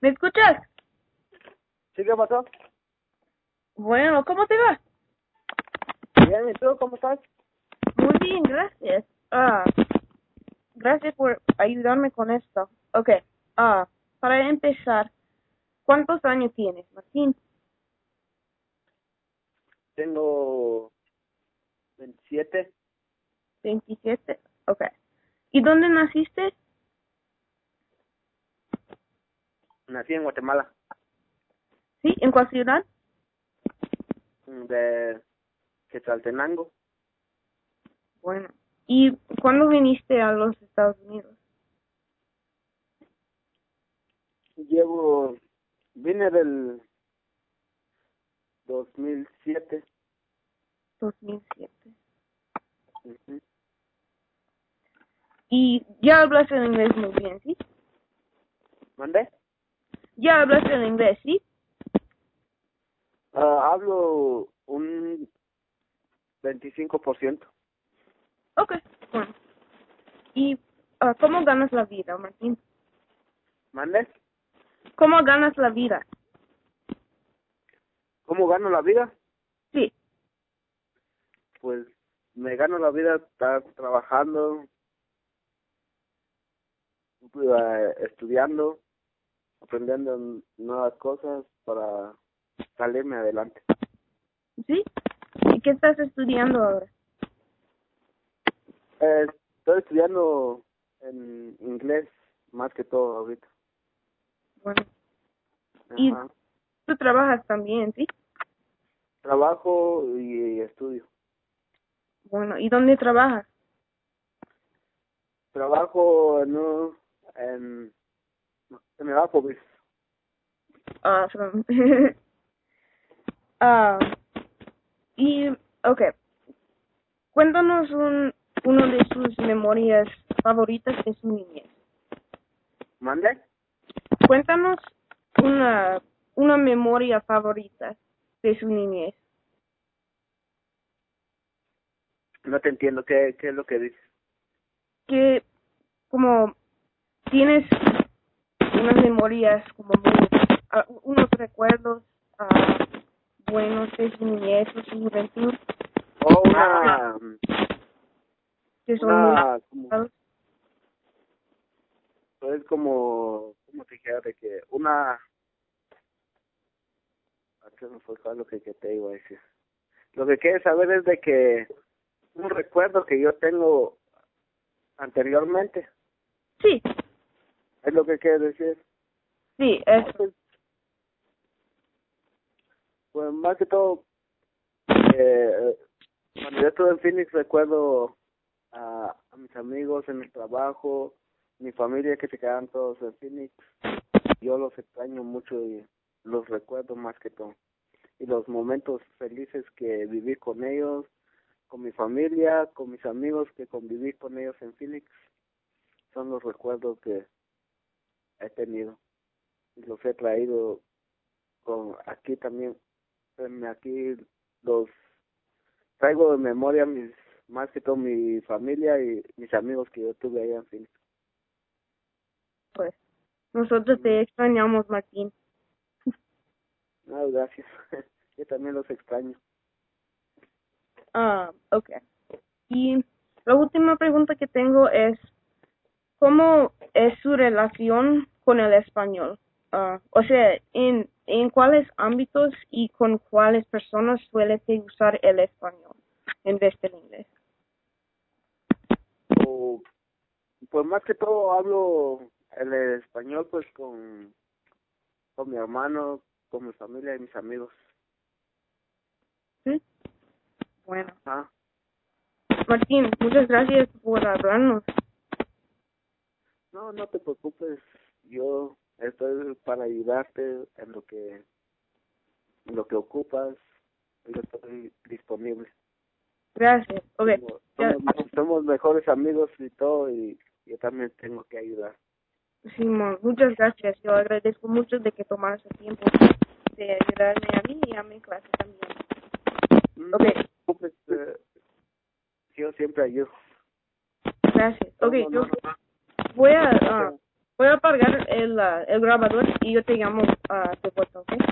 ¿Me escuchas? ¿Sí qué pasó? Bueno, ¿cómo te va? Bien, ¿y tú cómo estás? Muy bien, gracias. Ah, gracias por ayudarme con esto. Ok, ah, para empezar, ¿cuántos años tienes, Martín? Tengo 27. 27. Ok. ¿Y dónde naciste? Nací en Guatemala, ¿Sí? ¿En cuál ciudad? de Quetzaltenango. Bueno. ¿Y cuándo viniste a los Estados Unidos? Llevo, vine del 2007. 2007. Ujú. Y ya hablas el inglés muy bien, ¿sí? ¿Mandé? Ya hablas el inglés, ¿sí? Ah, hablo un 25%. Ok, bueno. ¿Y ah, cómo ganas la vida, Martín? ¿Mandé? ¿Cómo ganas la vida? ¿Cómo gano la vida? Sí. Pues me gano la vida estar trabajando, eh, estudiando, aprendiendo nuevas cosas para salirme adelante. ¿Sí? ¿Y qué estás estudiando ahora? Eh, estoy estudiando en inglés más que todo ahorita. Bueno. Y-. Tú trabajas también, ¿sí? Trabajo y estudio. Bueno, ¿y dónde trabajas? Trabajo en un, en, en el Applebee's. Awesome. Ah, y, ok. Cuéntanos un, uno de sus memorias favoritas de su niñez. ¿Mande? Cuéntanos una, una memoria favorita de su niñez. No te entiendo. ¿Qué, qué es lo que dices? Que, como, tienes unas memorias como muy, ah, unos recuerdos ah, buenos de su niñez o su juventud Oh, una... que son muy una como, marcados. es como... ¿Cómo te dijera? De que una... ¿A qué me fue lo que, que te iba a decir? Lo que quieres saber es de que un recuerdo que yo tengo anteriormente. Sí, Es lo que quieres decir. sí, eso. Pues, pues más que todo, eh, cuando yo estuve en Phoenix recuerdo a, a mis amigos en el trabajo, mi familia que se quedaban todos en Phoenix. Yo los extraño mucho y los recuerdo más que todo. Y los momentos felices que viví con ellos, con mi familia, con mis amigos que conviví con ellos en Phoenix, son los recuerdos que he tenido y los he traído con aquí también aquí los traigo de memoria mis más que todo mi familia y mis amigos que yo tuve allá en Phoenix. Pues nosotros te extrañamos, Martín. Ah, gracias. yo también los extraño. Ah, okay. Y la última pregunta que tengo es, ¿cómo es su relación con el español? Ah, o sea, ¿en, ¿en cuáles ámbitos y con cuáles personas suele usar el español en vez del inglés? O, pues más que todo hablo el español pues con con mi hermano, con mi familia y mis amigos. ¿Sí? Bueno, Ah, Martín, muchas gracias por hablarnos. no, no te preocupes. Yo estoy para ayudarte en lo que en lo que ocupas. Yo estoy disponible. Gracias. Okay. Somos, Ya- somos- somos mejores amigos y todo y yo también tengo que ayudar. Simón, muchas gracias. Yo agradezco mucho de que tomaras el tiempo de ayudarme a mí y a mi clase también. No Ok. te preocupes, eh, yo siempre ayudo. Gracias. No, Ok, no, yo a a apagar el, ah, el grabador y yo te llamo uh, de vuelta, ¿ok?